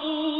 أَقُولُ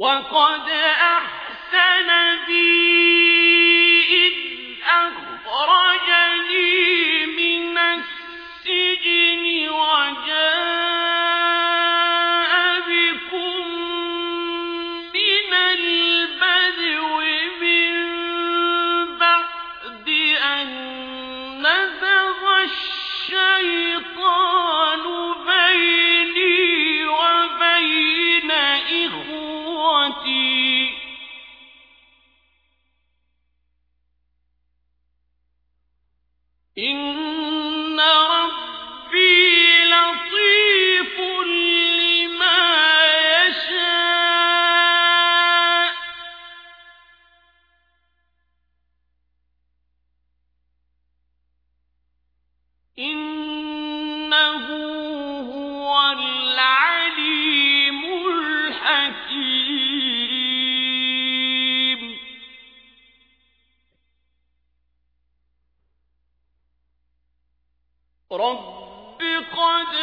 وقد أحسن بي أخرجني من السجن وجاء بكم من البدو من بعد أن نزغ الشيطان إن رب قد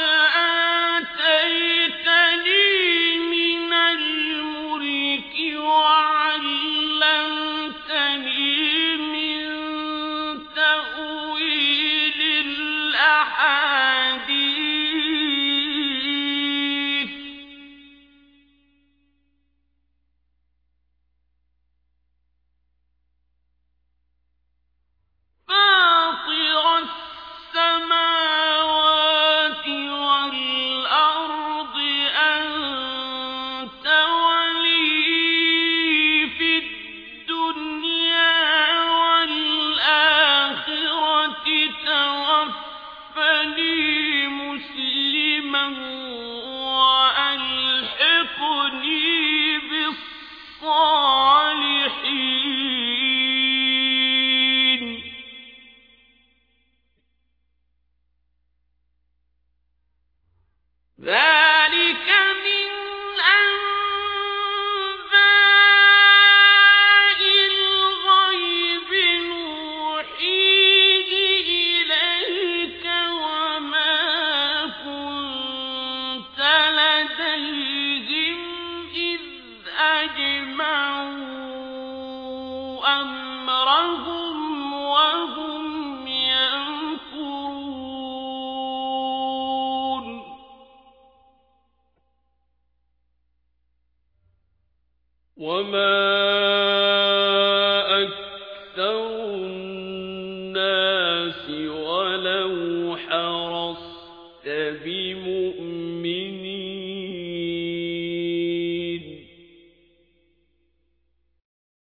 أمرهم وهم ينكرون. وما أكثر الناس ولو حرصت بمؤمن